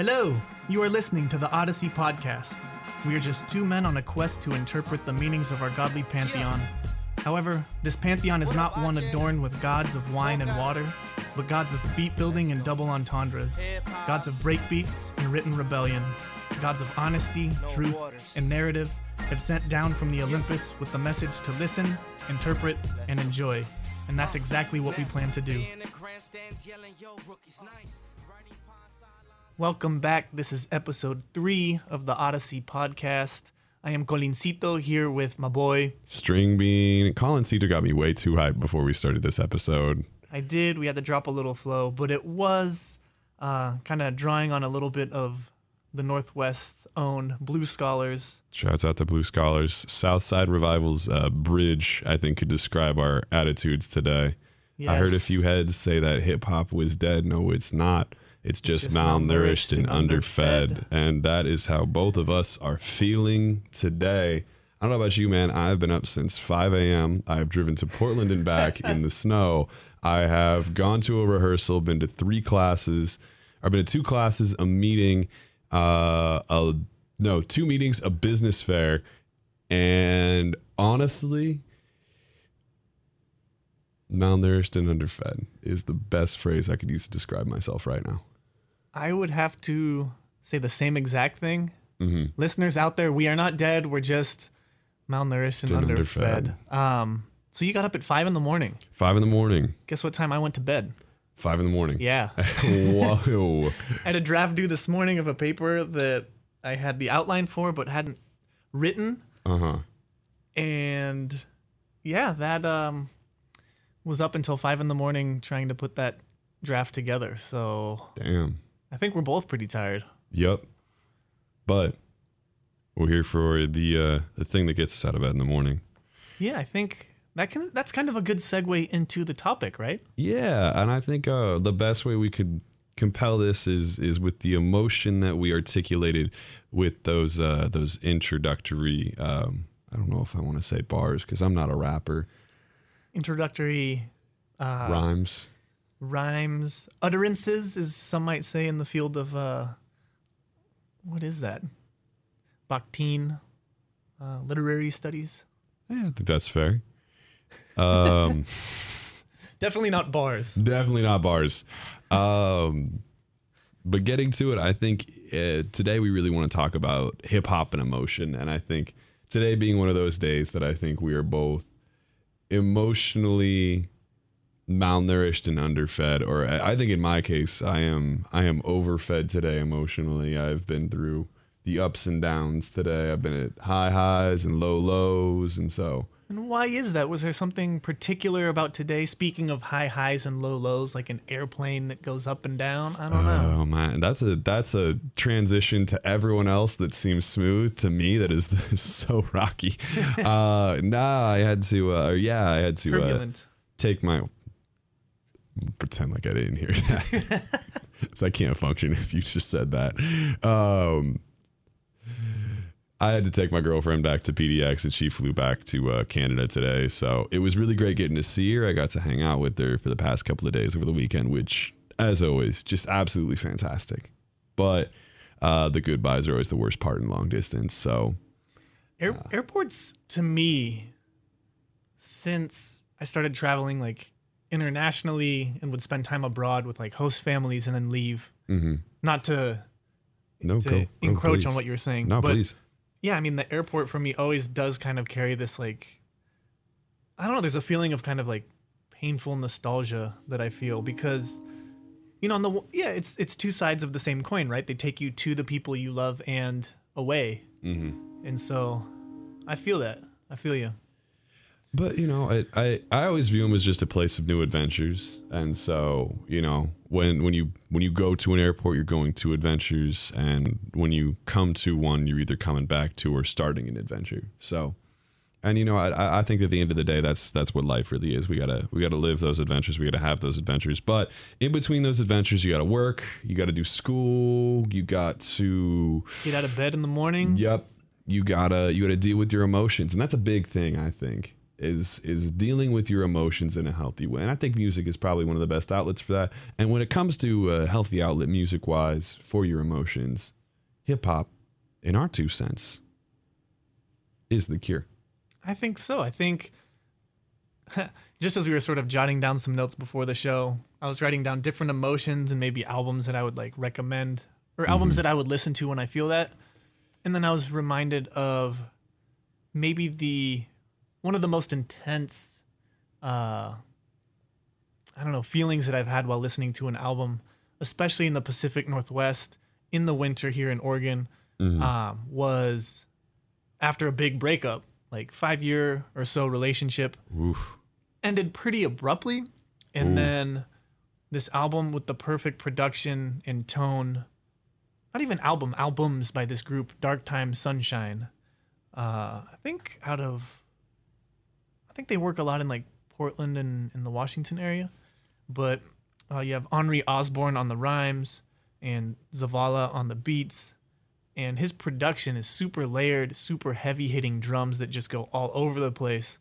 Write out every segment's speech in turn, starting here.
Hello, you are listening to the Odyssey Podcast. We are just two men on a quest to interpret the meanings of our godly pantheon. However, this pantheon is not one adorned with gods of wine and water, but gods of beat building and double entendres, gods of breakbeats and written rebellion, gods of honesty, truth, and narrative have sent down from the Olympus with the message to listen, interpret, and enjoy. And that's exactly what we plan to do. Welcome back. This is episode three of the Odyssey podcast. I am Colincito here with my boy. String Bean. Colincito got me way too hyped before we started this episode. I did. We had to drop a little flow, but it was uh, kind of drawing on a little bit of the Northwest's own Blue Scholars. Shouts out to Blue Scholars. Southside Revival's uh, bridge, I think, could describe our attitudes today. I heard a few heads say that hip hop was dead. No, it's not. It's just, just malnourished, malnourished and and underfed. underfed. And that is how both of us are feeling today. I don't know about you, man. I've been up since 5 a.m. I've driven to Portland and back in the snow. I have gone to a rehearsal, been to three classes. I've been to two classes, a meeting, uh, a no, two meetings, a business fair, and honestly, malnourished and underfed is the best phrase I could use to describe myself right now. I would have to say the same exact thing. Mm-hmm. Listeners out there, we are not dead. We're just malnourished and And underfed. Um, so you got up at five in the morning. Five in the morning. Guess what time I went to bed? Five in the morning. Yeah. Whoa. I had a draft due this morning of a paper that I had the outline for but hadn't written. Uh huh. And yeah, that um, was up until five in the morning trying to put that draft together. So Damn. I think we're both pretty tired. Yep. But we're here for the uh, the thing that gets us out of bed in the morning. Yeah, I think that can that's kind of a good segue into the topic, right? Yeah, and I think uh, the best way we could compel this is is with the emotion that we articulated with those uh, those introductory. Um, I don't know if I want to say bars because I'm not a rapper. Introductory uh, Rhymes. Rhymes, utterances, as some might say in the field of uh, what is that? Bakhtin, uh, literary studies. Yeah, I think that's fair. Um, Definitely not bars. definitely not bars. Um, but getting to it, I think uh, today we really want to talk about hip hop and emotion, and I think today being one of those days that I think we are both emotionally malnourished and underfed or I I think in my case I am I am overfed today emotionally. I've been through the ups and downs today. I've been at high highs and low lows and so And why is that? Was there something particular about today? Speaking of high highs and low lows, like an airplane that goes up and down. I don't know. Oh man, that's a that's a transition to everyone else that seems smooth. To me, that is, so rocky. uh, nah, I had to. Uh, yeah, I had to uh, take my pretend like I didn't hear that. so I can't function if you just said that. Um, I had to take my girlfriend back to PDX and she flew back to uh, Canada today. So it was really great getting to see her. I got to hang out with her for the past couple of days over the weekend, which, as always, just absolutely fantastic. But uh, the goodbyes are always the worst part in long distance. So Air, airports to me, since I started traveling like internationally and would spend time abroad with like host families and then leave. Not to, no, to go, go, encroach on what you were saying. No, but please. yeah, I mean the airport for me always does kind of carry this like, I don't know. There's a feeling of kind of like painful nostalgia that I feel because, you know, on the yeah, it's it's two sides of the same coin, right? They take you to the people you love and away, mm-hmm. and so I feel that. I feel you. But you know, I, I I always view them as just a place of new adventures, and so you know, when when you when you go to an airport, you're going to adventures, and when you come to one, you're either coming back to or starting an adventure. So, and you know, I- I I think at the end of the day, that's that's what life really is. We gotta we gotta live those adventures. We gotta have those adventures. But in between those adventures, you gotta work. You gotta do school. You got to Get out of bed in the morning. Yep. You gotta you gotta deal with your emotions, and that's a big thing. I think is is dealing with your emotions in a healthy way. And I think music is probably one of the best outlets for that. And when it comes to a healthy outlet music wise for your emotions, hip hop, in our two cents, is the cure. I think so. I think just as we were sort of jotting down some notes before the show, I was writing down different emotions and maybe albums that I would like recommend or albums mm-hmm. that I would listen to when I feel that. And then I was reminded of maybe the one of the most intense uh I don't know, feelings that I've had while listening to an album, especially in the Pacific Northwest in the winter here in Oregon, um, was after a big breakup, like five year or so relationship Oof. ended pretty abruptly. And then this album with the perfect production and tone, not even album, albums by this group, Dark Time Sunshine. Uh, I think out of, I think they work a lot in like Portland and in the Washington area. But uh, you have Onry Ozzborn on the rhymes and Zavala on the beats. And his production is super layered, super heavy hitting drums that just go all over the place.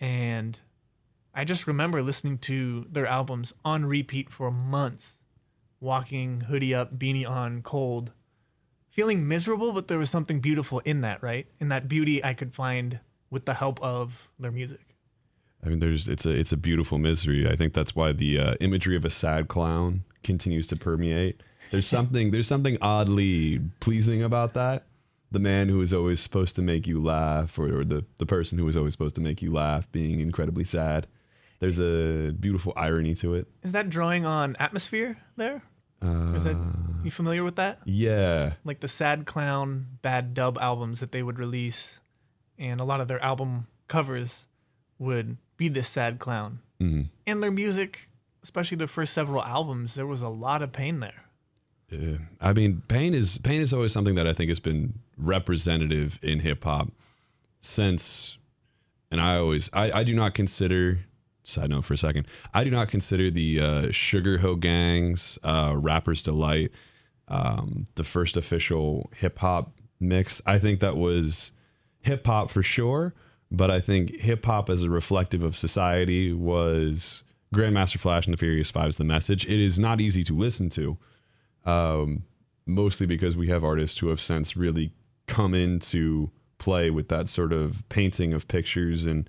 And I just remember listening to their albums on repeat for months, walking hoodie up, beanie on, cold, feeling miserable, but there was something beautiful in that, right? In that beauty I could find with the help of their music. I mean, there's it's a it's a beautiful misery. I think that's why the uh, imagery of a sad clown continues to permeate. There's something there's something oddly pleasing about that. The man who is always supposed to make you laugh, or, or the the person who is always supposed to make you laugh, being incredibly sad. There's a beautiful irony to it. Is that drawing on Atmosphere there? Is that you familiar with that? Yeah, Like the sad clown bad dub albums that they would release, and a lot of their album covers would be this sad clown. Mhm. And their music, especially the first several albums, there was a lot of pain there. Yeah. I mean, pain is pain is always something that I think has been representative in hip hop since, and I always I, I do not consider. Side note for a second, I do not consider the uh, Sugarhill Gang's uh, "Rapper's Delight" um, the first official hip hop mix. I think that was hip hop for sure, but I think hip hop as a reflective of society was Grandmaster Flash and the Furious Five's the message. It is not easy to listen to um, mostly because we have artists who have since really come into play with that sort of painting of pictures and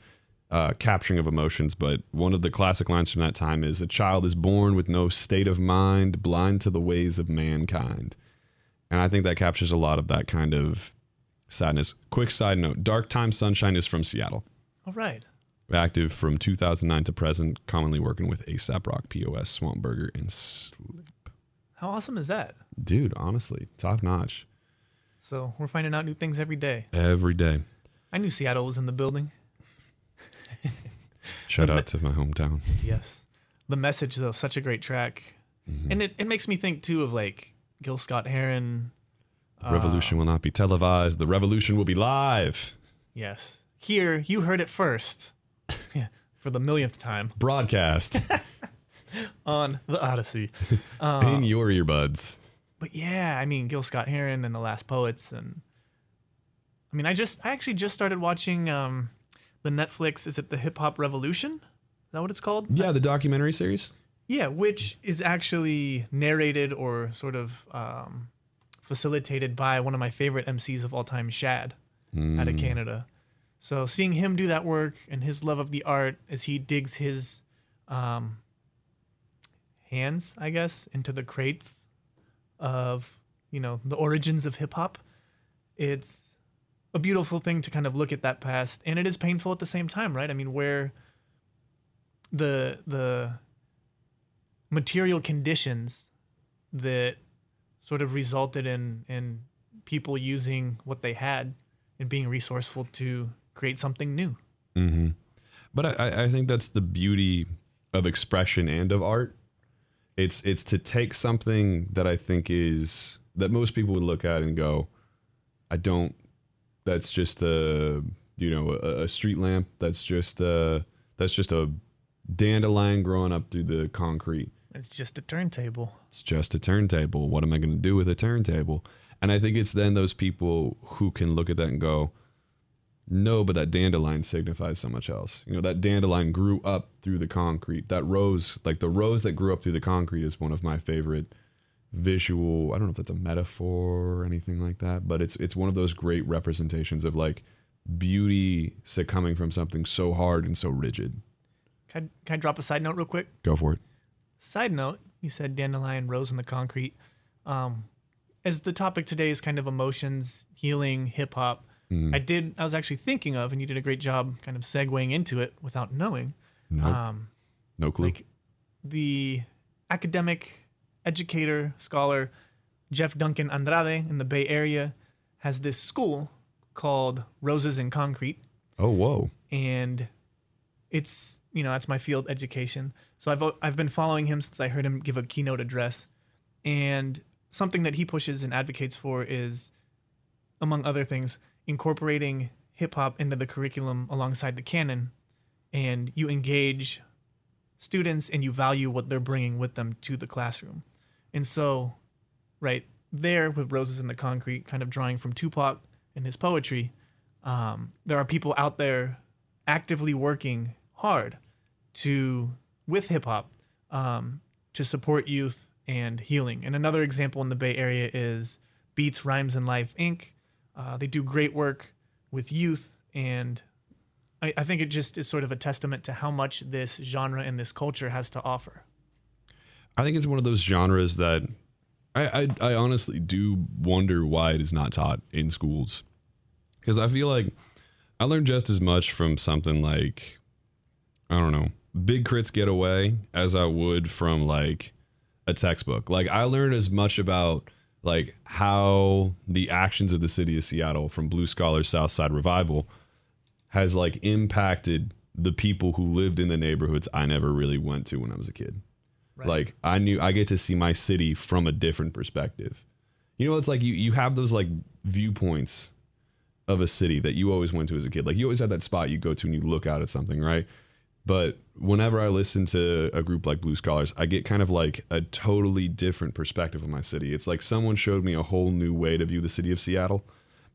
uh, capturing of emotions. But one of the classic lines from that time is A child is born with no state of mind, blind to the ways of mankind. And I think that captures a lot of that kind of sadness. Quick side note Dark Time Sunshine is from Seattle. All right. Active from 2009 to present, commonly working with Aesop Rock, POS, Swamburger, and Slip. How awesome is that? Dude, honestly, top notch. So we're finding out new things every day. Every day. I knew Seattle was in the building. Shout out to my hometown. Yes. The message though, such a great track. Mm-hmm. And it, it makes me think too of like Gil Scott Heron. The revolution will not be televised. The revolution will be live. Yes. Here, you heard it first. For the millionth time Broadcast on the Odyssey. in your earbuds. But yeah, I mean Gil Scott Heron and the Last Poets and I mean I just I actually just started watching um the Netflix is it the Hip Hop Revolution? Is that what it's called? Yeah, the documentary series. Yeah, which is actually narrated or sort of um, facilitated by one of my favorite MCs of all time, Shad, out of Canada. So seeing him do that work and his love of the art as he digs his um, hands, I guess, into the crates of you know the origins of hip hop, it's a beautiful thing to kind of look at that past, and it is painful at the same time, right? I mean, where the the material conditions that sort of resulted in in people using what they had and being resourceful to create something new. Mm-hmm. But I, I think that's the beauty of expression and of art. It's it's to take something that I think is that most people would look at and go, I don't. That's just a you know a, a street lamp. That's just a that's just a dandelion growing up through the concrete. It's just a turntable. It's just a turntable. What am I going to do with a turntable? And I think it's then those people who can look at that and go, no, but that dandelion signifies so much else. You know, that dandelion grew up through the concrete. That rose, like the rose that grew up through the concrete, is one of my favorite visual. I don't know if that's a metaphor or anything like that, but it's it's one of those great representations of like beauty succumbing from something so hard and so rigid. Can I, can I drop a side note real quick? Go for it. Side note, you said dandelion rose in the concrete. Um, as the topic today is kind of emotions, healing, hip hop, Mm. I did. I was actually thinking of, and you did a great job, kind of segueing into it without knowing. No, Um, no clue. like the academic educator scholar Jeff Duncan Andrade in the Bay Area has this school called Roses in Concrete, oh, whoa. and it's you know that's my field education. So I've I've been following him since I heard him give a keynote address, and something that he pushes and advocates for is, among other things, incorporating hip hop into the curriculum alongside the canon, and you engage students and you value what they're bringing with them to the classroom, and so, right there with Roses in the Concrete, kind of drawing from Tupac and his poetry, um, there are people out there actively working hard to with hip hop um, to support youth and healing. And another example in the Bay Area is Beats Rhymes and Life Inc. Uh, they do great work with youth, and I, I think it just is sort of a testament to how much this genre and this culture has to offer. I think it's one of those genres that I, I, I honestly do wonder why it is not taught in schools. Because I feel like I learned just as much from something like, I don't know, Big Crits Get Away as I would from like a textbook. Like I learned as much about like how the actions of the city of Seattle from Blue Scholars Southside Revival has like impacted the people who lived in the neighborhoods I never really went to when I was a kid. Right. Like I knew I get to see my city from a different perspective. You know, it's like you you have those like viewpoints of a city that you always went to as a kid. Like you always had that spot you go to and you look out at something, right? But whenever I listen to a group like Blue Scholars, I get kind of like a totally different perspective of my city. It's like someone showed me a whole new way to view the city of Seattle.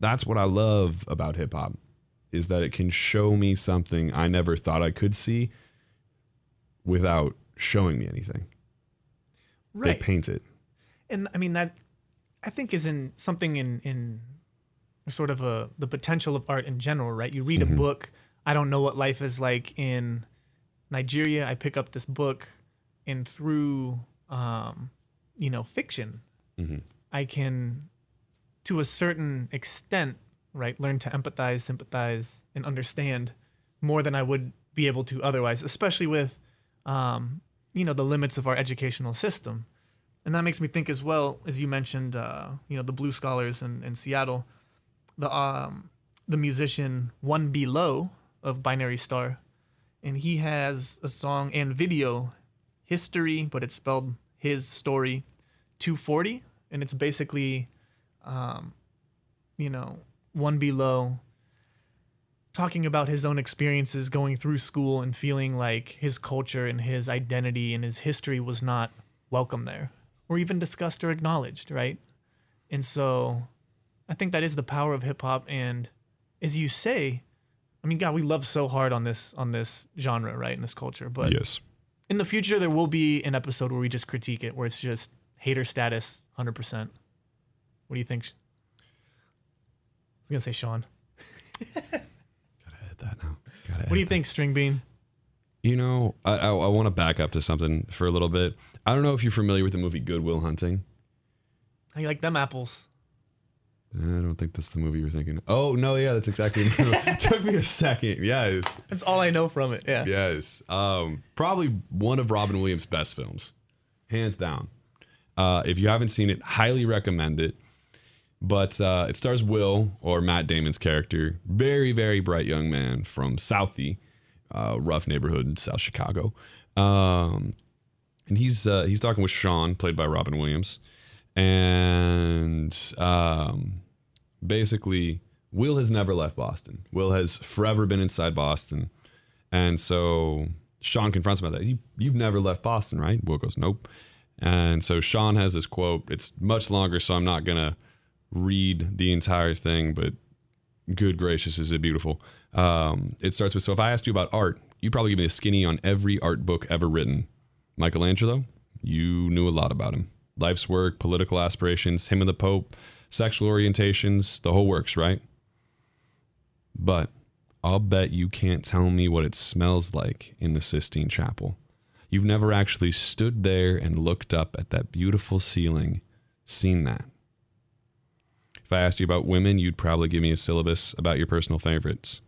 That's what I love about hip hop is that it can show me something I never thought I could see without showing me anything. They Right. paint it. and I mean that I think is in something in in sort of a the potential of art in general, right? You read a mm-hmm. book. I don't know what life is like in Nigeria. I pick up this book, and through um, you know fiction, Mhm. I can, to a certain extent, right, learn to empathize, sympathize, and understand more than I would be able to otherwise, especially with um, you know the limits of our educational system. And that makes me think as well, as you mentioned, uh, you know, the Blue Scholars in, in Seattle, the um, the musician One Be Lo of Binary Star, and he has a song and video, History, but it's spelled his story, 240, and it's basically, um, you know, One Be Lo talking about his own experiences going through school and feeling like his culture and his identity and his history was not welcome there or even discussed or acknowledged, right? And so I think that is the power of hip hop and as you say, I mean god, we love so hard on this on this genre, right? In this culture, but yes. in the future there will be an episode where we just critique it where it's just hater status 100%. What do you think? I was going to say Sean. Gotta hit that now. Gotta What do you think, String Bean? You know, I, I, I want to back up to something for a little bit. I don't know if you're familiar with the movie Good Will Hunting. I like them apples? I don't think that's the movie you're thinking. Oh no, yeah, that's exactly. it took me a second. Yes, That's all I know from it. Yeah. yes. Um, probably one of Robin Williams' best films, hands down. Uh, if you haven't seen it, highly recommend it. But uh, it stars Will, or Matt Damon's character, very, very bright young man from Southie, uh, rough neighborhood in South Chicago. Um, and he's uh, he's talking with Sean, played by Robin Williams, and um, basically, Will has never left Boston. Will has forever been inside Boston, and so Sean confronts him about that. You, you've never left Boston, right? Will goes, nope. And so Sean has this quote. It's much longer, so I'm not gonna read the entire thing, but good gracious, is it beautiful? Um, it starts with so if I asked you about art, you'd probably give me a skinny on every art book ever written. Michelangelo, you knew a lot about him. Life's work, political aspirations, him and the Pope, sexual orientations, the whole works, right? But I'll bet you can't tell me what it smells like in the Sistine Chapel. You've never actually stood there and looked up at that beautiful ceiling, seen that. If I asked you about women, you'd probably give me a syllabus about your personal favorites.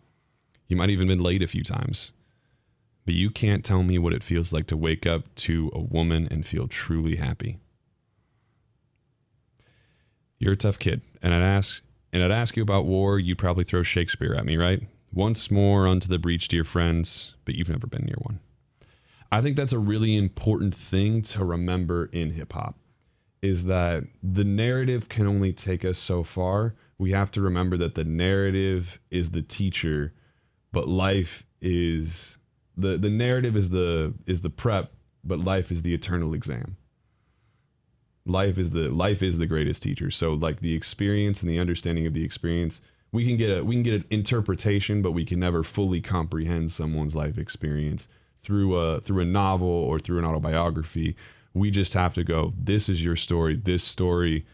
You might even been late a few times. But you can't tell me what it feels like to wake up to a woman and feel truly happy. You're a tough kid, and I'd ask and I'd ask you about war, you'd probably throw Shakespeare at me, right? Once more unto the breach, dear friends, but you've never been near one. I think that's a really important thing to remember in hip hop is that the narrative can only take us so far. We have to remember that the narrative is the teacher, but life is the the narrative is the is the prep, but life is the eternal exam. Life is the life is the greatest teacher. So like the experience and the understanding of the experience, we can get a we can get an interpretation, but we can never fully comprehend someone's life experience through a through a novel or through an autobiography. We just have to go. This is your story. This story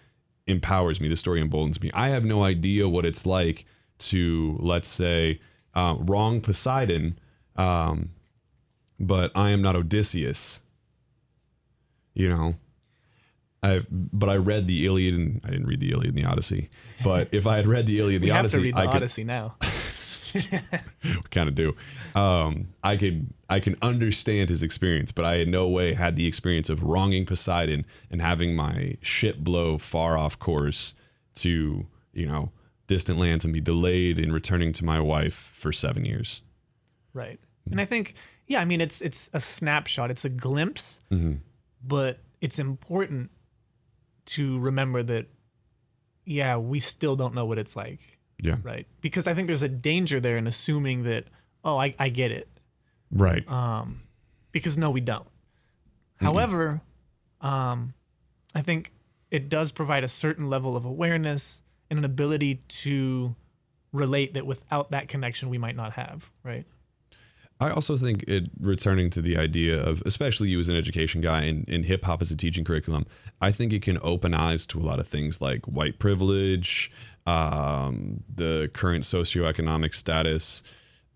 empowers me. This story emboldens me. I have no idea what it's like to let's say uh, wrong Poseidon, um, but I am not Odysseus. You know, I've but I read the Iliad and I didn't read the Iliad and the Odyssey. But if I had read the Iliad and the have Odyssey, to read the I could Odyssey now. We kind of do. Um, I could I can understand his experience, but I in no way had the experience of wronging Poseidon and having my ship blow far off course to you know distant lands and be delayed in returning to my wife for seven years. Right. And I think, yeah, I mean, it's it's a snapshot, it's a glimpse, but it's important to remember that, yeah, we still don't know what it's like, Yeah. right? Because I think there's a danger there in assuming that, oh, I, I get it, Right. because no, we don't. However, um, I think it does provide a certain level of awareness and an ability to relate that without that connection we might not have, right? I also think it returning to the idea of, especially you as an education guy and, and hip hop as a teaching curriculum, I think it can open eyes to a lot of things like white privilege, um, the current socioeconomic status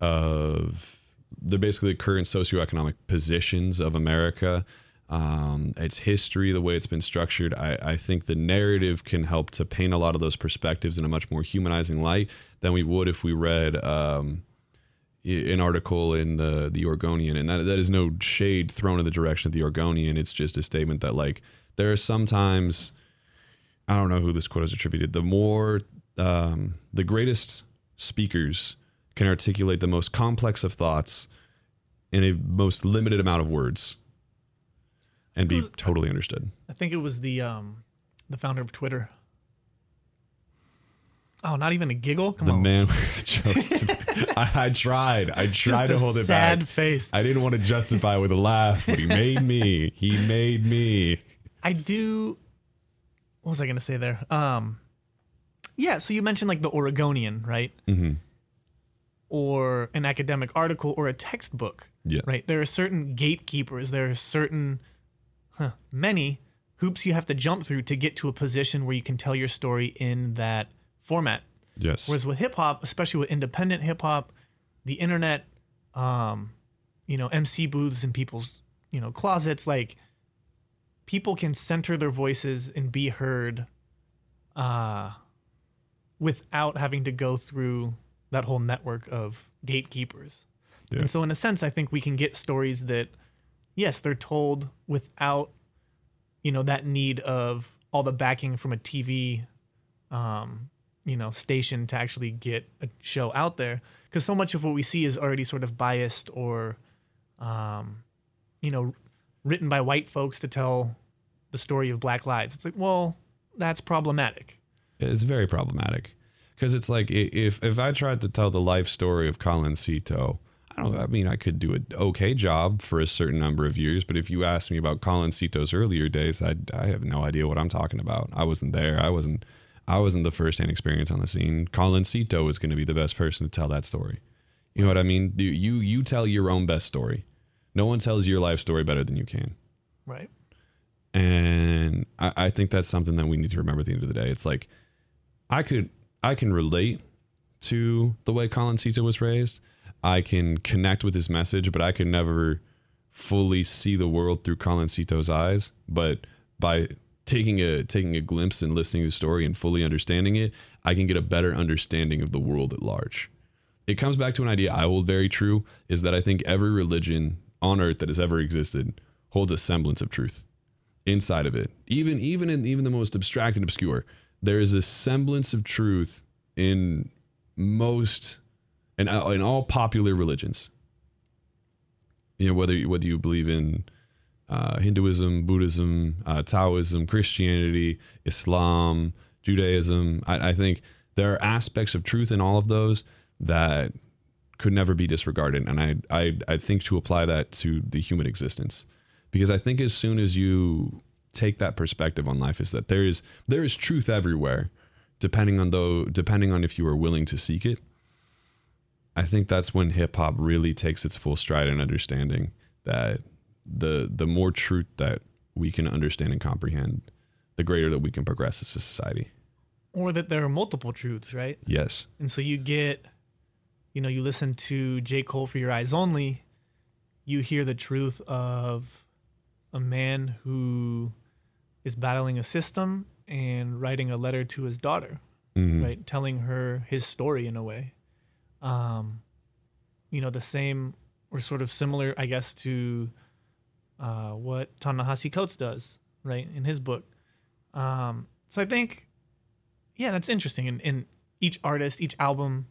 of the basically current socioeconomic positions of America, um, its history, the way it's been structured. I, I think the narrative can help to paint a lot of those perspectives in a much more humanizing light than we would if we read. Um, an article in the the Oregonian, and that that is no shade thrown in the direction of the Oregonian. It's just a statement that like there are sometimes I don't know who this quote is attributed. The more um, the greatest speakers can articulate the most complex of thoughts in a most limited amount of words and be totally understood. I think it was the um the founder of Twitter. Oh, not even a giggle. Come The on, man with jokes. to- I, I tried. I tried to hold it sad back. Sad face. I didn't want to justify with a laugh, but he made me. He made me. I do. What was I going to say there? Um, yeah. So you mentioned like the Oregonian, right? Mm-hmm. Or an academic article or a textbook, Yeah. right? There are certain gatekeepers. There are certain, huh, many hoops you have to jump through to get to a position where you can tell your story in that format. Yes. Whereas with hip hop, especially with independent hip hop, the internet, um, you know, MC booths in people's, you know, closets, like people can center their voices and be heard uh, without having to go through that whole network of gatekeepers. Yeah. And so, in a sense, I think we can get stories that, yes, they're told without, you know, that need of all the backing from a TV um, you know station to actually get a show out there because so much of what we see is already sort of biased or um, you know written by white folks to tell the story of black lives it's like well that's problematic It's very problematic because it's like if if I tried to tell the life story of Colin Cito, I don't. I mean, I could do an okay job for a certain number of years, but if you ask me about Colin Cito's earlier days, I I have no idea what I'm talking about. I wasn't there. I wasn't. I wasn't the first hand experience on the scene. Colin Cito is going to be the best person to tell that story. You know what I mean? You, you you tell your own best story. No one tells your life story better than you can. Right. And I, I think that's something that we need to remember at the end of the day. It's like I could I can relate to the way Colin Cito was raised. I can connect with his message, but I can never fully see the world through Colin Cito's eyes. But by taking a taking a glimpse and listening to the story and fully understanding it, I can get a better understanding of the world at large. It comes back to an idea I hold very true is that I think every religion on earth that has ever existed holds a semblance of truth inside of it. Even even in even the most abstract and obscure, there is a semblance of truth in most and in all popular religions. You know whether whether you believe in uh, Hinduism, Buddhism, uh, Taoism, Christianity, Islam, Judaism. I, I think there are aspects of truth in all of those that could never be disregarded, and I, I I think to apply that to the human existence, because I think as soon as you take that perspective on life, is that there is there is truth everywhere, depending on though depending on if you are willing to seek it. I think that's when hip hop really takes its full stride in understanding that the the more truth that we can understand and comprehend, the greater that we can progress as a society. Or that there are multiple truths, right? Yes. And so you get, you know, you listen to J. Cole for Your Eyes Only, you hear the truth of a man who is battling a system and writing a letter to his daughter, Mhm. right? Telling her his story in a way. Um, you know, the same or sort of similar, I guess, to uh, what Ta-Nehisi Coates does, right, in his book. Um, so I think, yeah, that's interesting. And, each artist, each album,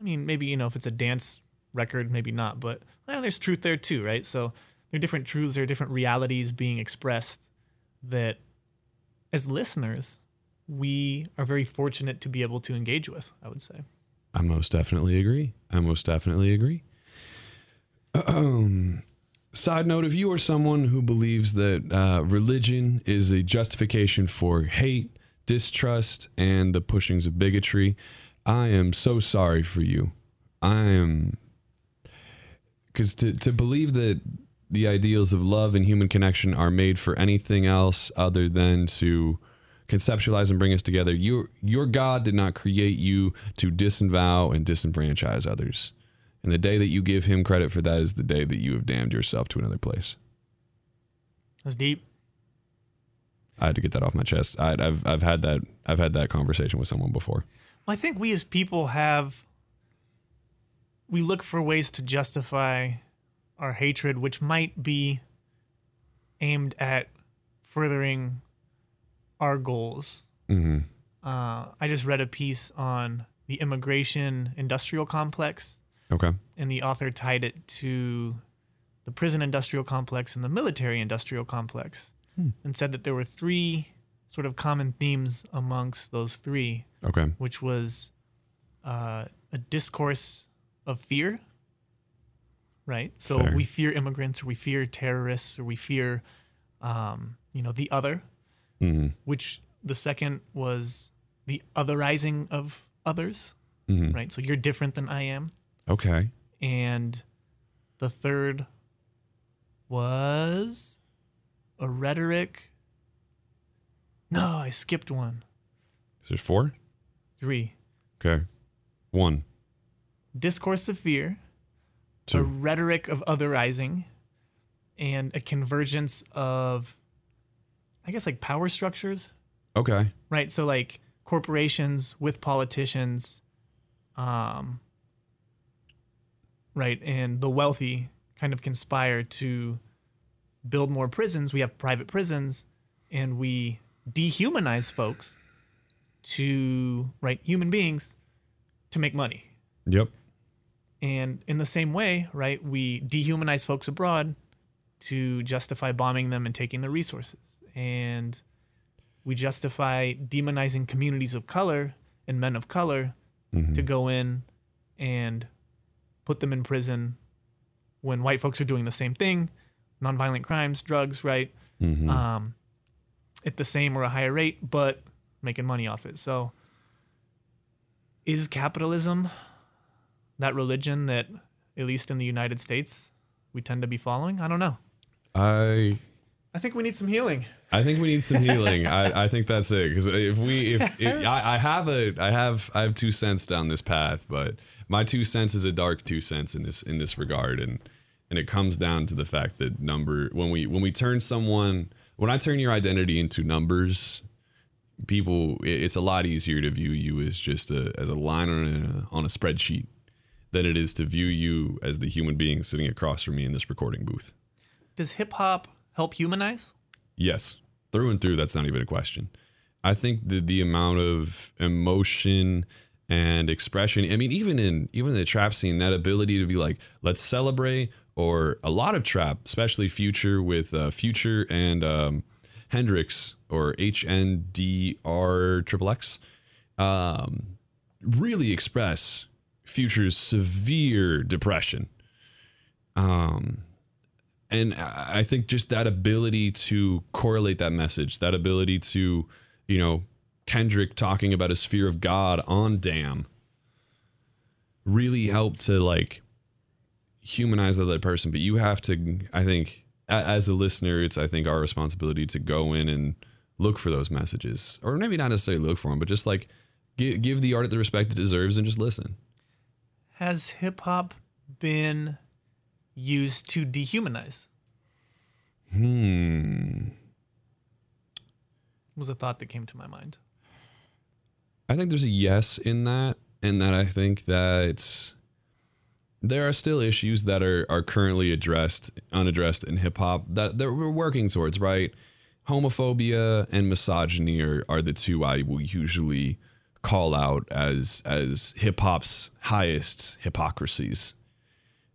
I mean, maybe, you know, if it's a dance record, maybe not, but well, there's truth there too, right? So there are different truths, there are different realities being expressed that as listeners, we are very fortunate to be able to engage with, I would say. I most definitely agree. I most definitely agree. Um, side note: If you are someone who believes that uh, religion is a justification for hate, distrust, and the pushings of bigotry, I am so sorry for you. I am because to to believe that the ideals of love and human connection are made for anything else other than to conceptualize and bring us together. Your your God did not create you to disavow and disenfranchise others. And the day that you give him credit for that is the day that you have damned yourself to another place. That's deep. I had to get that off my chest. I, I've I've had that I've had that conversation with someone before. Well, I think we as people have we look for ways to justify our hatred, which might be aimed at furthering our goals. Mm-hmm. Uh, I just read a piece on the immigration industrial complex, Okay. and the author tied it to the prison industrial complex and the military industrial complex, and said that there were three sort of common themes amongst those three Okay. which was uh, a discourse of fear. Right. So Fair. we fear immigrants, or we fear terrorists, or we fear, um, you know, the other. Mm-hmm. Which the second was the otherizing of others. Mm-hmm. Right. So you're different than I am. Okay. And the third was a rhetoric. No, I skipped one. So there's four. Three. Okay. One. Discourse of fear. Two. a rhetoric of otherizing and a convergence of i guess like power structures Okay. right so like corporations with politicians um right and the wealthy kind of conspire to build more prisons we have private prisons and we dehumanize folks to right human beings to make money Yep. and in the same way, right, we dehumanize folks abroad to justify bombing them and taking their resources. And we justify demonizing communities of color and men of color Mm-hmm. to go in and put them in prison when white folks are doing the same thing nonviolent crimes, drugs, right? Mm-hmm. Um, at the same or a higher rate, but making money off it. So, is capitalism that religion that, at least in the United States, we tend to be following? I don't know. I I think we need some healing. I think we need some healing. I, I think that's it. Because if we, if, if I, I have a, I have, I have two cents down this path, but my two cents is a dark two cents in this, in this regard, and and it comes down to the fact that number when we when we turn someone, when I turn your identity into numbers, people, it- it's a lot easier to view you as just a as a line on a on a spreadsheet than it is to view you as the human being sitting across from me in this recording booth. Does hip hop help humanize? Yes, through and through. That's not even a question. I think the the amount of emotion and expression. I mean, even in even in the trap scene, that ability to be like, let's celebrate, or a lot of trap, especially Future with uh, Future and um, Hendrix or H N D R triple X, um, really express Future's severe depression. Um, and I think just that ability to correlate that message, that ability to, you know, Kendrick talking about his fear of God on Damn really helped to like humanize the other person. But you have to, I think, as a listener, it's I think our responsibility to go in and look for those messages, or maybe not necessarily look for them, but just like give, give the art the respect it deserves and just listen. Has hip hop been used to dehumanize? Hmm. Was a thought that came to my mind. I think there's a yes in that, and that I think that there are still issues that are are currently addressed, unaddressed in hip hop that that we're working towards. Right, homophobia and misogyny are, are the two I will usually call out as as hip hop's highest hypocrisies.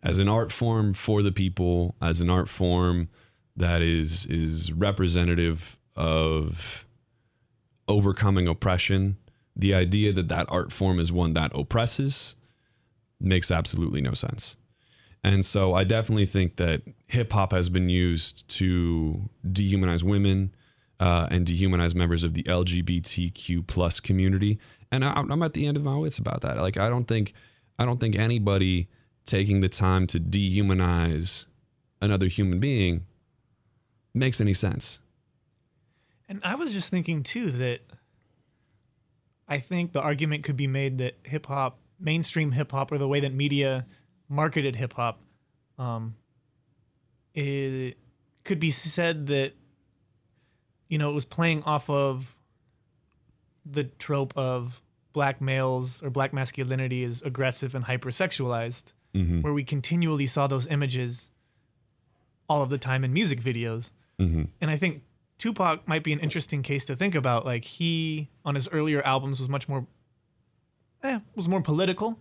As an art form for the people, as an art form that is is representative of overcoming oppression, the idea that that art form is one that oppresses makes absolutely no sense. And so I definitely think that hip hop has been used to dehumanize women uh, and dehumanize members of the LGBTQ plus community. And I, I'm at the end of my wits about that. Like I don't think I don't think anybody taking the time to dehumanize another human being makes any sense. And I was just thinking too that I think the argument could be made that hip hop, mainstream hip hop, or the way that media marketed hip hop, um, it could be said that you know it was playing off of the trope of black males or black masculinity is aggressive and hypersexualized, where we continually saw those images all of the time in music videos. And I think Tupac might be an interesting case to think about. Like he on his earlier albums was much more, eh, was more political.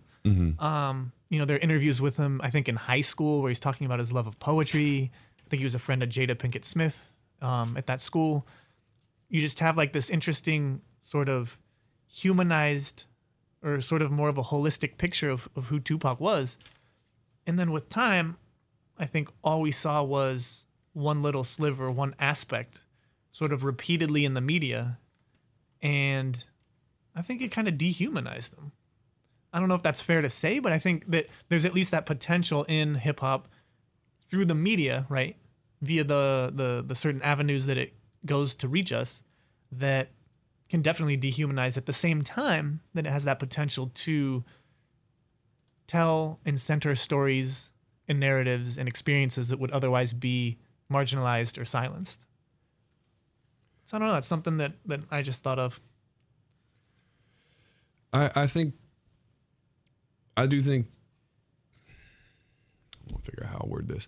Um, you know, there are interviews with him. I think in high school where he's talking about his love of poetry. I think he was a friend of Jada Pinkett Smith um, at that school. You just have like this interesting sort of humanized or sort of more of a holistic picture of, of who Tupac was. And then with time, I think all we saw was one little sliver, one aspect, sort of repeatedly in the media. And I think it kind of dehumanized them. I don't know if that's fair to say, but I think that there's at least that potential in hip hop through the media, right? Via the, the the certain avenues that it goes to reach us that can definitely dehumanize at the same time that it has that potential to tell and center stories and narratives and experiences that would otherwise be marginalized or silenced. So I don't know. That's something that, that I just thought of. I, I think I do think I'll figure out how I'll word this.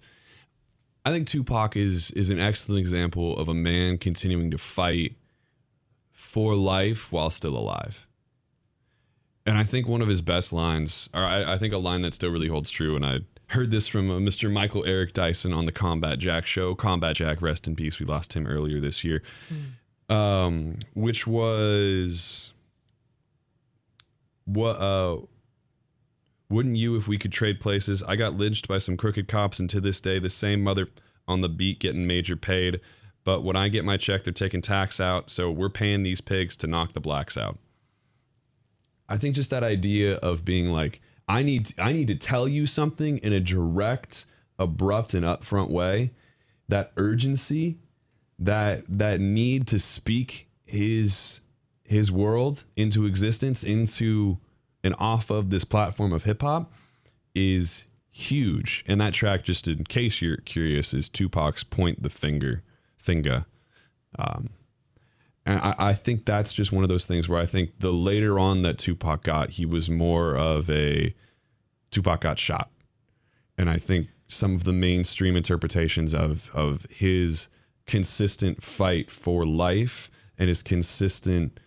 I think Tupac is is an excellent example of a man continuing to fight for life while still alive. And I think one of his best lines, or I, I think a line that still really holds true, and I heard this from uh, Mr. Michael Eric Dyson on the Combat Jack show. Combat Jack, rest in peace. We lost him earlier this year, um, which was what uh wouldn't you if we could trade places i got lynched by some crooked cops and to this day the same mother on the beat getting major paid But when I get my check, they're taking tax out. So we're paying these pigs to knock the blacks out. I think just that idea of being like, I need I need to tell you something in a direct, abrupt, and upfront way. That urgency, that that need to speak his his world into existence, into and off of this platform of hip hop is huge. And that track, just in case you're curious, is Tupac's Point the Finger Finger. Um, and I, I think that's just one of those things where I think the later on that Tupac got, he was more of a Tupac got shot. And I think some of the mainstream interpretations of of his consistent fight for life and his consistent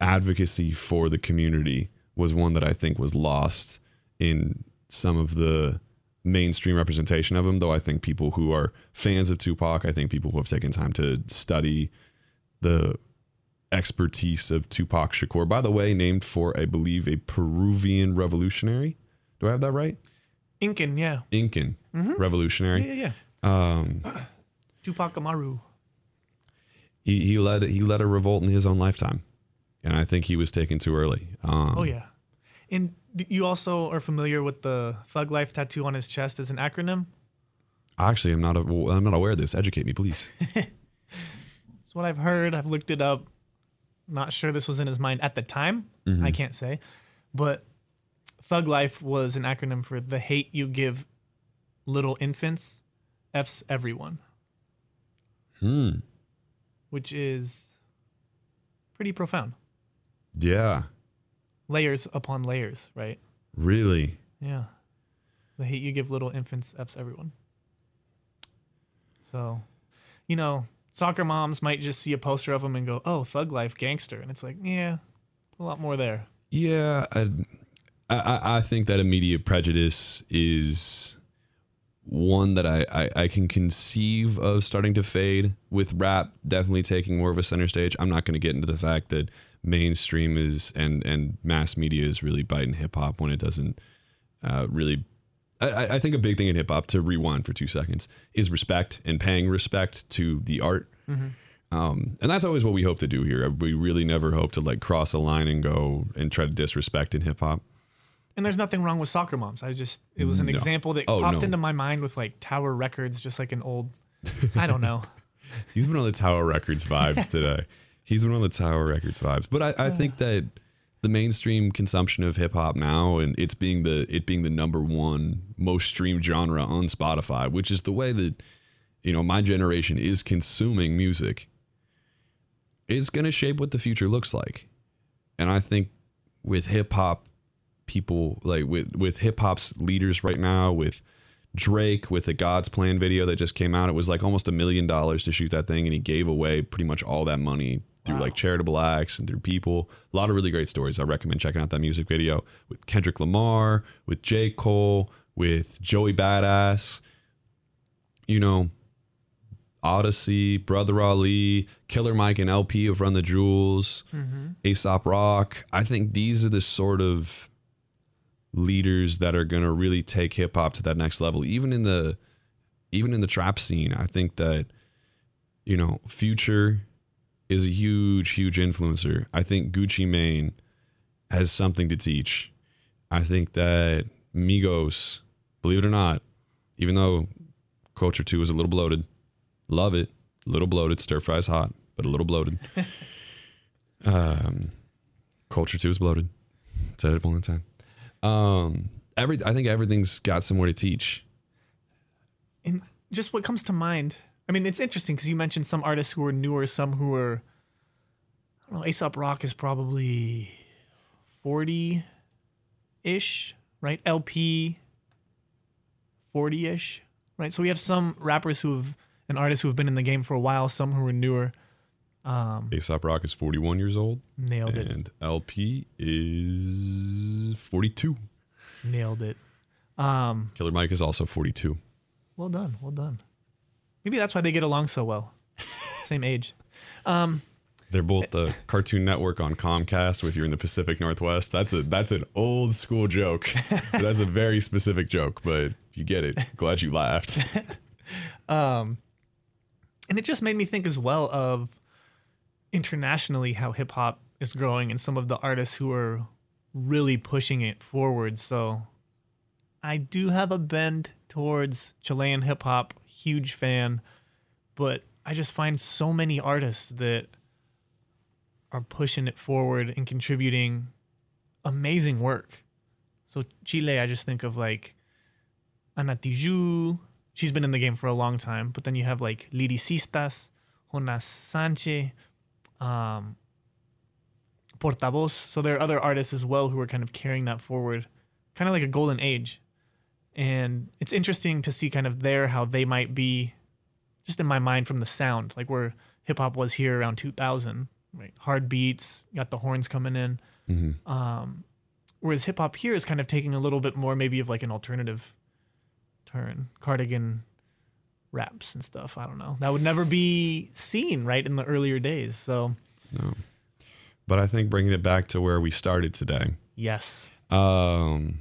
advocacy for the community was one that I think was lost in some of the mainstream representation of him. Though I think people who are fans of Tupac, I think people who have taken time to study the expertise of Tupac Shakur, by the way, named for, I believe, a Peruvian revolutionary. Do I have that right? Incan, yeah. Incan revolutionary. Yeah, yeah, Um. Tupac Amaru. he, he led he led a revolt in his own lifetime, and I think he was taken too early. Um, Oh yeah. And you also are familiar with the Thug Life tattoo on his chest as an acronym? Actually, I'm not a, I'm not aware of this. Educate me, please. It's what I've heard. I've looked it up. Not sure this was in his mind at the time. I can't say. But Thug Life was an acronym for the hate you give little infants, F's everyone, Hmm. which is pretty profound. Yeah. Layers upon layers, right? Really. Yeah. The hate you give little infants F's everyone. So, you know, soccer moms might just see a poster of him and go, oh, thug life, gangster. And it's like, yeah, a lot more there. Yeah, I, I, I think that immediate prejudice is one that I, I, I can conceive of starting to fade with rap definitely taking more of a center stage. I'm not going to get into the fact that mainstream is and and mass media is really biting hip hop when it doesn't uh, really. I, I think a big thing in hip hop to rewind for two seconds is respect and paying respect to the art. Um, and that's always what we hope to do here. We really never hope to like cross a line and go and try to disrespect in hip hop. And there's nothing wrong with soccer moms. I just, it was an No. example that Oh, popped no. into my mind with like Tower Records, just like an old, I don't know. He's been on the Tower Records vibes today. He's been on the Tower Records vibes. But I, I think that the mainstream consumption of hip hop now and it's being the it being the number one most streamed genre on Spotify, which is the way that you know my generation is consuming music, is going to shape what the future looks like. And I think with hip hop people like with with hip hop's leaders right now with Drake with the God's Plan video that just came out. It was like almost a million dollars to shoot that thing, and he gave away pretty much all that money through like charitable acts and through people. A lot of really great stories. I recommend checking out that music video with Kendrick Lamar, with J. Cole, with Joey Badass. You know, Oddisee, Brother Ali, Killer Mike and El-P of Run the Jewels, mm-hmm. Aesop Rock. I think these are the sort of leaders that are going to really take hip hop to that next level even in the even in the trap scene i think that you know future is a huge huge influencer. I think gucci mane has something to teach. I think that migos believe it or not even though culture 2 is a little bloated love it. A little bloated stir fries hot but a little bloated. Um culture 2 is bloated. Said it one time. Um, every I think everything's got somewhere to teach. And just what comes to mind, I mean, it's interesting because you mentioned some artists who are newer, some who are, I don't know, Aesop Rock is probably 40 ish, right? El-P, 40 ish, right? So we have some rappers who have, and artists who have been in the game for a while, some who are newer. Um, Aesop Rock is 41 years old, nailed it. and El-P is 42. Nailed it. Um, Killer Mike is also 42. well done. Well done. Maybe that's why they get along so well. Same age. Um, They're both the Cartoon Network on Comcast. If you're in the Pacific Northwest, that's a that's an old school joke. that's a very specific joke, but you get it. Glad you laughed. um, And it just made me think as well of internationally how hip hop is growing and some of the artists who are really pushing it forward. So I do have a bend towards Chilean hip hop, huge fan, but I just find so many artists that are pushing it forward and contributing amazing work. So Chile, I just think of like Ana Tijoux. She's been in the game for a long time, but then you have like Liricistas, Jonas Sanchez, um, Portavoz. So there are other artists as well who are kind of carrying that forward, kind of like a golden age. And it's interesting to see kind of there how they might be, just in my mind from the sound, like where hip hop was here around 2000, right? Hard beats, got the horns coming in. Mm-hmm. Um, whereas hip hop here is kind of taking a little bit more maybe of like an alternative turn, cardigan raps and stuff. I don't know. That would never be seen right in the earlier days. So No. But I think bringing it back to where we started today. yes, Um,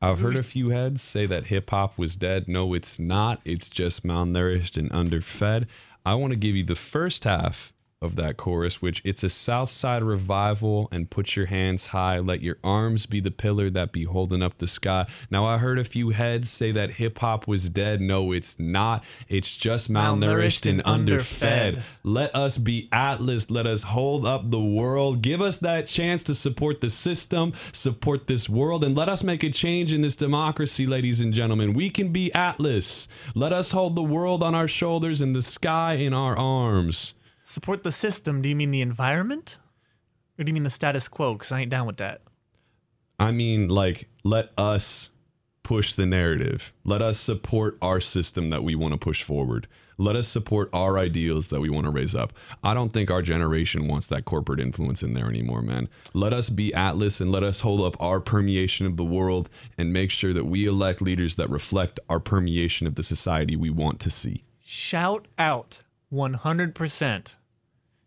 I've heard a few heads say that hip hop was dead. No, it's not. It's just malnourished and underfed. I want to give you the first half of that chorus, which it's a South Side revival and put your hands high, let your arms be the pillar that be holding up the sky. Now, I heard a few heads say that hip hop was dead. No, it's not. It's just malnourished, Malnourished and and underfed. underfed. Let us be Atlas. Let us hold up the world. Give us that chance to support the system, support this world, and let us make a change in this democracy, ladies and gentlemen. We can be Atlas. Let us hold the world on our shoulders and the sky in our arms. Support the system. Do you mean the environment, or do you mean the status quo? Because I ain't down with that. I mean, like, let us push the narrative. Let us support our system that we want to push forward. Let us support our ideals that we want to raise up. I don't think our generation wants that corporate influence in there anymore, man. Let us be Atlas and let us hold up our permeation of the world and make sure that we elect leaders that reflect our permeation of the society we want to see. Shout out 100%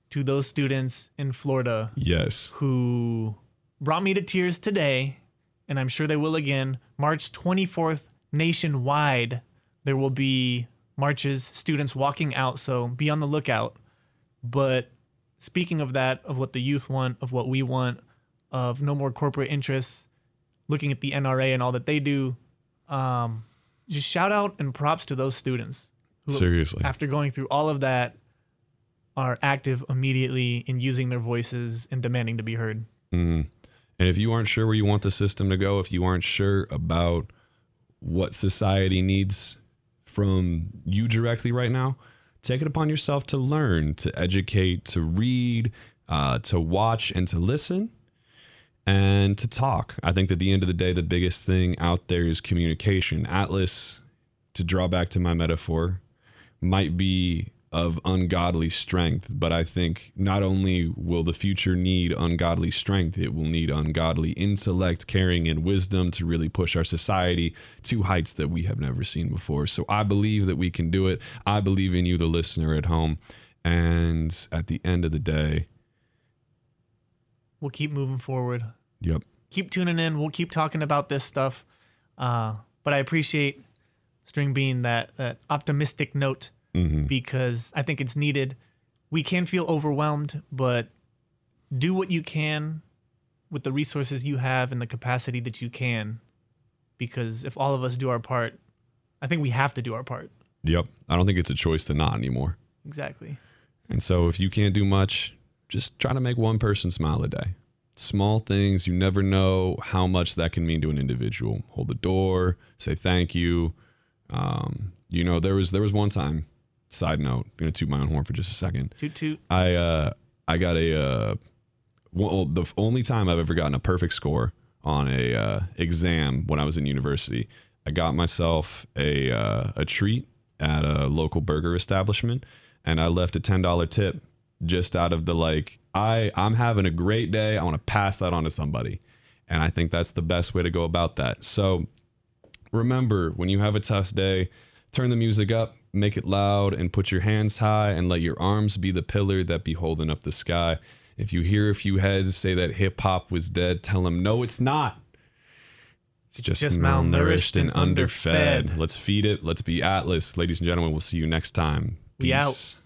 to those students in Florida Yes. who brought me to tears today, and I'm sure they will again. March 24th, nationwide, there will be marches, students walking out, so be on the lookout. But speaking of that, of what the youth want, of what we want, of no more corporate interests, looking at the NRA and all that they do, um, just shout out and props to those students Seriously. after going through all of that, are active immediately in using their voices and demanding to be heard. hmm And if you aren't sure where you want the system to go, if you aren't sure about what society needs from you directly right now, take it upon yourself to learn, to educate, to read, uh, to watch, and to listen, and to talk. I think that at the end of the day, the biggest thing out there is communication. Atlas, to draw back to my metaphor, might be of ungodly strength, but I think not only will the future need ungodly strength, it will need ungodly intellect, caring, and wisdom to really push our society to heights that we have never seen before. So I believe that we can do it. I believe in you, the listener at home. And at the end of the day, We'll keep moving forward. yep. Keep tuning in. We'll keep talking about this stuff. Uh, but I appreciate String being that, that optimistic note hmm because I think it's needed. We can feel overwhelmed, but do what you can with the resources you have and the capacity that you can. Because if all of us do our part, I think we have to do our part. Yep. I don't think it's a choice to not anymore. Exactly. And so if you can't do much, just try to make one person smile a day. Small things, you never know how much that can mean to an individual. Hold the door, say thank you. Um, you know, there was there was one time, side note, I'm gonna toot my own horn for just a second. Toot toot. I uh I got a uh well, the only time I've ever gotten a perfect score on a uh, exam when I was in university. I got myself a uh, a treat at a local burger establishment, and I left a ten dollar tip just out of the like I I'm having a great day. I want to pass that on to somebody, and I think that's the best way to go about that. So remember when you have a tough day, turn the music up, make it loud, and put your hands high and let your arms be the pillar that be holding up the sky. If you hear a few heads say that hip hop was dead, tell them no, it's not. It's, just, just malnourished and underfed. underfed. Let's feed it. Let's be Atlas. Ladies and gentlemen, we'll see you next time. We out.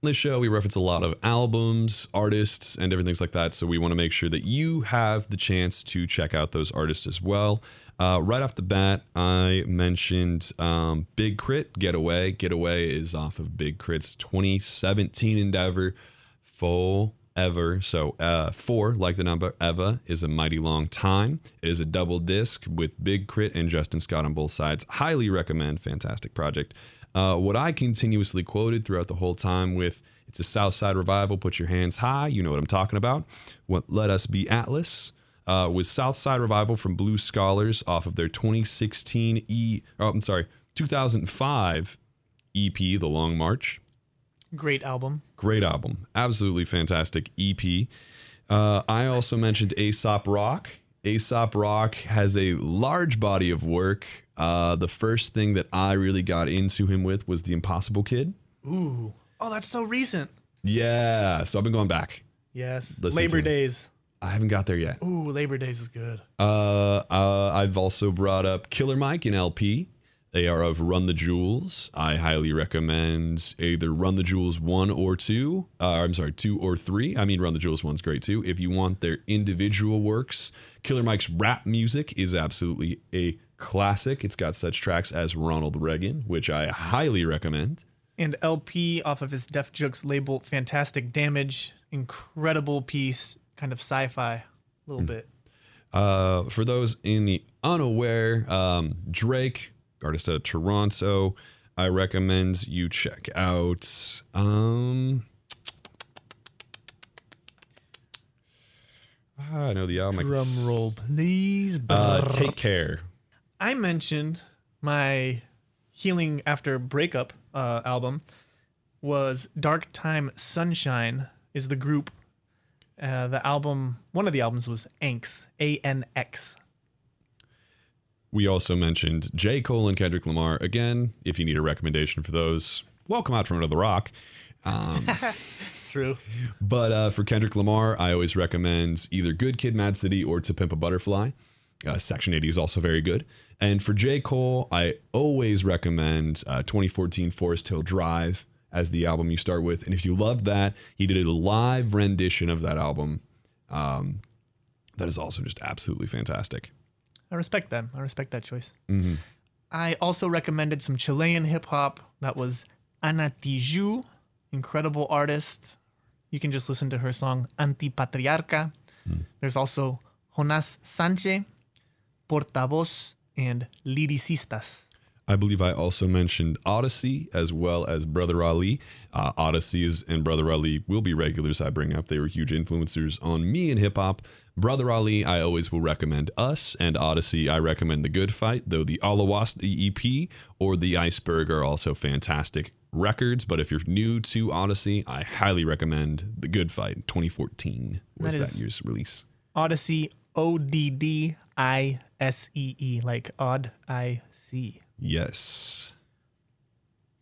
This show, we reference a lot of albums, artists, and everything like that. So we want to make sure that you have the chance to check out those artists as well. Uh, right off the bat, I mentioned um, Big K.R.I.T. Getaway. Getaway is off of Big K.R.I.T.'s 2017 endeavor, Full Ever. So uh, four, like the number Eva, is a mighty long time. It is a double disc with Big K.R.I.T. and Justin Scott on both sides. Highly recommend. Fantastic project. Uh, what I continuously quoted throughout the whole time with it's a Southside revival. Put your hands high. You know what I'm talking about. What Let Us Be Atlas uh, was Southside revival from Blue Scholars off of their 2016 E. Oh, I'm sorry, 2005 EP, The Long March. Great album. Great album. Absolutely fantastic EP. Uh, I also mentioned Aesop Rock. Aesop Rock has a large body of work. Uh, the first thing that I really got into him with was The Impossible Kid. Ooh. Oh, that's so recent. Yeah, so I've been going back. Yes. Listen Labor. Days. I haven't got there yet. Ooh, Labor Days is good. Uh, uh, I've also brought up Killer Mike and El-P. They are of Run the Jewels. I highly recommend either Run the Jewels 1 or 2. Uh, I'm sorry, 2 or 3. I mean, Run the Jewels 1's great too. If you want their individual works, Killer Mike's rap music is absolutely a classic. It's got such tracks as Ronald Reagan, which I highly recommend. And El-P off of his Def Jux label, Fantastic Damage. Incredible piece, kind of sci fi, a little bit. Uh, for those in the unaware, um, Drake, artist out of Toronto, I recommend you check out. Um, ah, I know the album. I can s- Drum roll, please. Uh, take care. I mentioned my healing after breakup uh, album was Dark Time Sunshine is the group. Uh, the album, one of the albums was Anx, A N X. We also mentioned J. Cole and Kendrick Lamar. Again, if you need a recommendation for those, welcome out from Under the Rock. Um, True. But uh, for Kendrick Lamar, I always recommend either Good Kid, Mad City, or To Pimp a Butterfly. Uh, Section 80 is also very good. And for J. Cole, I always recommend uh, 2014 Forest Hill Drive as the album you start with. And if you love that, he did a live rendition of that album. Um, that is also just absolutely fantastic. I respect them. I respect that choice. Mm-hmm. I also recommended some Chilean hip hop. That was Ana Tijoux, incredible artist. You can just listen to her song Antipatriarca. Hmm. There's also Jonas Sánchez, Portavoz, and Liricistas. I believe I also mentioned Oddisee as well as Brother Ali. Uh, Oddisee is, and Brother Ali will be regulars I bring up. They were huge influencers on me in hip hop. Brother Ali, I always will recommend us, and Oddisee, I recommend The Good Fight, though the Alwasta EP or The Iceberg are also fantastic records. But if you're new to Oddisee, I highly recommend The Good Fight 2014 was That that, year's release. Oddisee, O D D I S E E, like odd I C. Yes.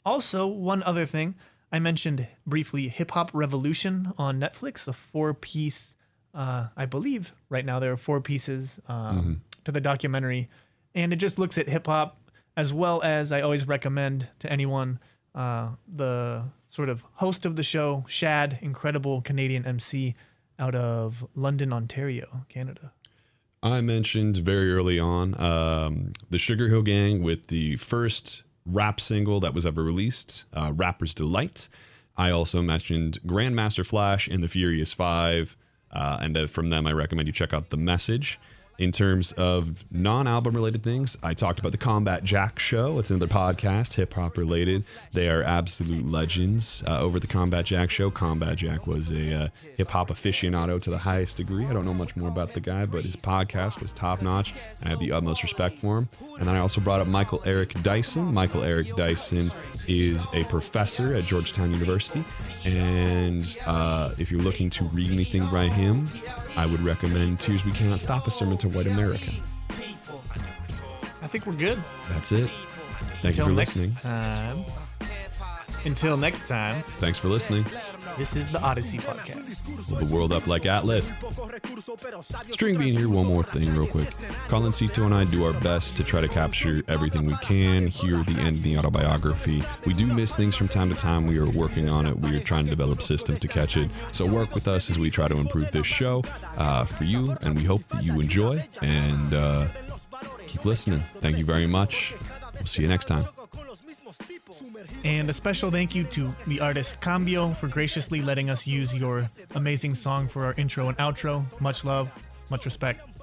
Also, one other thing, I mentioned briefly Hip Hop Evolution on Netflix, a four piece, uh, I believe right now there are four pieces um, to the documentary. And it just looks at hip hop as well as I always recommend to anyone uh, the sort of host of the show, Shad, incredible Canadian MC out of London, Ontario, Canada. I mentioned very early on um, the Sugarhill Gang with the first rap single that was ever released, uh, Rapper's Delight. I also mentioned Grandmaster Flash and the Furious Five. Uh, and uh, from them, I recommend you check out The Message. In terms of non album related things, I talked about the Combat Jack Show. It's another podcast, hip hop related. They are absolute legends uh, over the Combat Jack Show. Combat Jack was a uh, hip hop aficionado to the highest degree. I don't know much more about the guy, but his podcast was top notch. And I have the utmost respect for him. And then I also brought up Michael Eric Dyson. Michael Eric Dyson is a professor at Georgetown University. And uh, if you're looking to read anything by him, I would recommend Tears We Cannot Stop a Sermon to White America. I think we're good. That's it. Thank Until you for next listening. time. Until next time. Thanks for listening. This is the Odyssey Podcast. Hold the world up like Atlas. String being here, one more thing, real quick. Colincito and I do our best to try to capture everything we can, hear the end of the autobiography. We do miss things from time to time. We are working on it. We are trying to develop systems to catch it. So work with us as we try to improve this show uh, for you, and we hope that you enjoy and uh, keep listening. Thank you very much. We'll see you next time. And a special thank you to the artist Cambio for graciously letting us use your amazing song for our intro and outro. Much love, much respect.